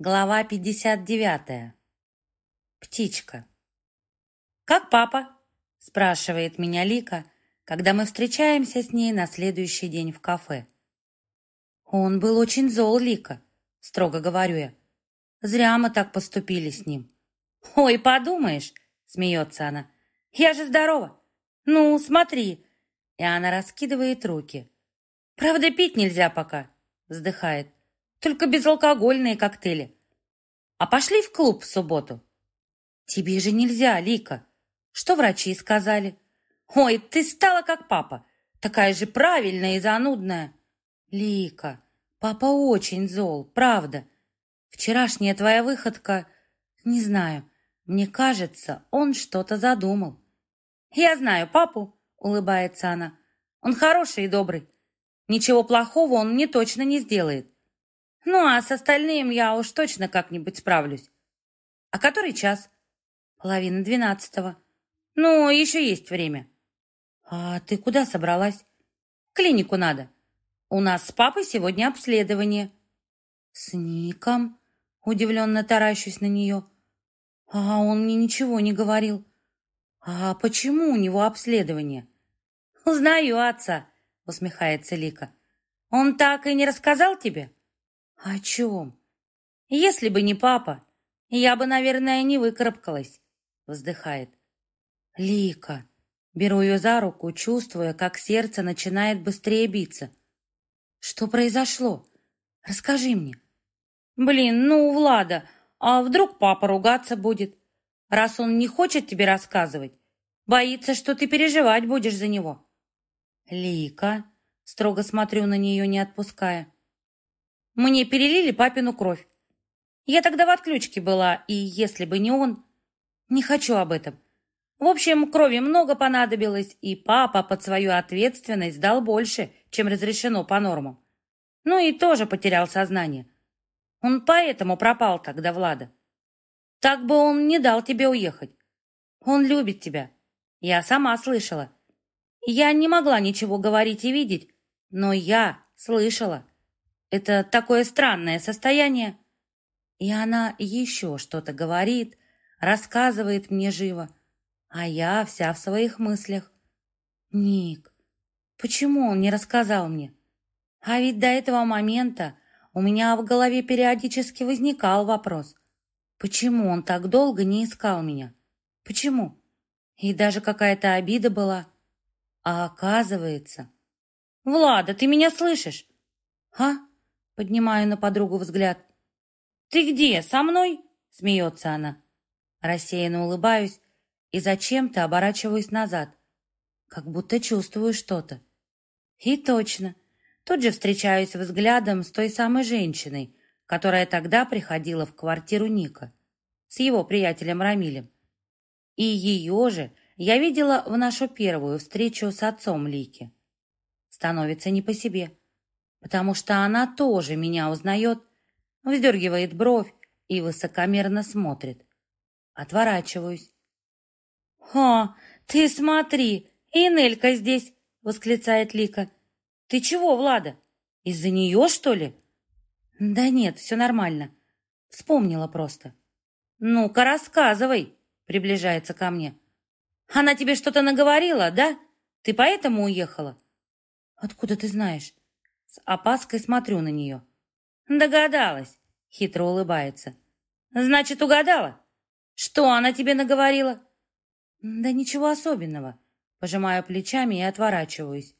Глава 59. Птичка. «Как папа?» – спрашивает меня Лика, когда мы встречаемся с ней на следующий день в кафе. «Он был очень зол, Лика», – строго говорю я. «Зря мы так поступили с ним». «Ой, подумаешь», – смеется она. «Я же здорова. Ну, смотри». И она раскидывает руки. «Правда, пить нельзя пока», – вздыхает. Только безалкогольные коктейли. А пошли в клуб в субботу. Тебе же нельзя, Лика. Что врачи сказали? Ой, ты стала как папа. Такая же правильная и занудная. Лика, папа очень зол, правда. Вчерашняя твоя выходка... Не знаю, мне кажется, он что-то задумал. Я знаю папу, улыбается она. Он хороший и добрый. Ничего плохого он мне точно не сделает. Ну, а с остальным я уж точно как-нибудь справлюсь. А который час? Половина двенадцатого. Ну, еще есть время. А ты куда собралась? В клинику надо. У нас с папой сегодня обследование. С Ником? Удивленно таращусь на нее. А он мне ничего не говорил. А почему у него обследование? Узнаю отца, усмехается Лика. Он так и не рассказал тебе? «О чем?» «Если бы не папа, я бы, наверное, не выкарабкалась», — вздыхает. «Лика». Беру ее за руку, чувствуя, как сердце начинает быстрее биться. «Что произошло? Расскажи мне». «Блин, ну, Влада, а вдруг папа ругаться будет? Раз он не хочет тебе рассказывать, боится, что ты переживать будешь за него». «Лика», — строго смотрю на нее, не отпуская, мне перелили папину кровь. Я тогда в отключке была, и если бы не он... Не хочу об этом. В общем, крови много понадобилось, и папа под свою ответственность дал больше, чем разрешено по нормам. Ну и тоже потерял сознание. Он поэтому пропал тогда, Влада. Так бы он не дал тебе уехать. Он любит тебя. Я сама слышала. Я не могла ничего говорить и видеть, но я слышала. Это такое странное состояние. И она еще что-то говорит, рассказывает мне живо, а я вся в своих мыслях. Ник, почему он не рассказал мне? А ведь до этого момента у меня в голове периодически возникал вопрос. Почему он так долго не искал меня? Почему? И даже какая-то обида была. А оказывается... «Влада, ты меня слышишь?» «А?» Поднимаю на подругу взгляд. «Ты где, со мной?» Смеется она. Рассеянно улыбаюсь и зачем-то оборачиваюсь назад, как будто чувствую что-то. И точно. Тут же встречаюсь взглядом с той самой женщиной, которая тогда приходила в квартиру Ника с его приятелем Рамилем. И ее же я видела в нашу первую встречу с отцом Лики. Становится не по себе потому что она тоже меня узнает, вздергивает бровь и высокомерно смотрит. Отворачиваюсь. «О, ты смотри, и Нелька здесь!» — восклицает Лика. «Ты чего, Влада? Из-за нее, что ли?» «Да нет, все нормально. Вспомнила просто». «Ну-ка, рассказывай!» — приближается ко мне. «Она тебе что-то наговорила, да? Ты поэтому уехала?» «Откуда ты знаешь?» С опаской смотрю на нее. Догадалась, хитро улыбается. Значит, угадала? Что она тебе наговорила? Да ничего особенного. Пожимаю плечами и отворачиваюсь.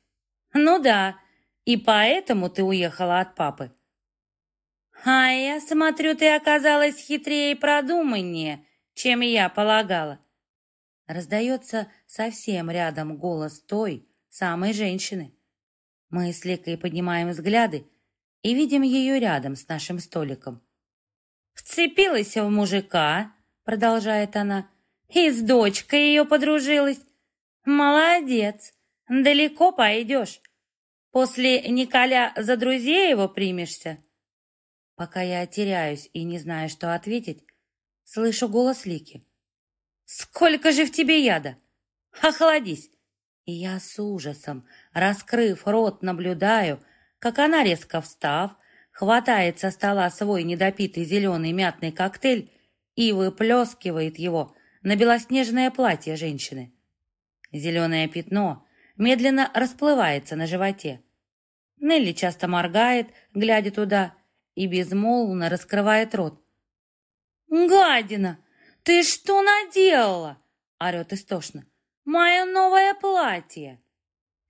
Ну да, и поэтому ты уехала от папы. А я смотрю, ты оказалась хитрее и продуманнее, чем я полагала. Раздается совсем рядом голос той самой женщины. Мы с Лекой поднимаем взгляды и видим ее рядом с нашим столиком. «Вцепилась в мужика», — продолжает она, — «и с дочкой ее подружилась. Молодец, далеко пойдешь. После Николя за друзей его примешься». Пока я теряюсь и не знаю, что ответить, слышу голос Лики. «Сколько же в тебе яда? Охладись!» И я с ужасом, раскрыв рот, наблюдаю, как она, резко встав, хватает со стола свой недопитый зеленый мятный коктейль и выплескивает его на белоснежное платье женщины. Зеленое пятно медленно расплывается на животе. Нелли часто моргает, глядя туда, и безмолвно раскрывает рот. «Гадина! Ты что наделала?» — орет истошно. «Мое новое платье!»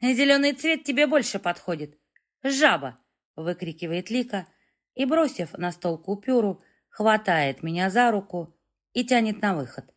«Зеленый цвет тебе больше подходит. Жаба!» — выкрикивает Лика и, бросив на стол купюру, хватает меня за руку и тянет на выход.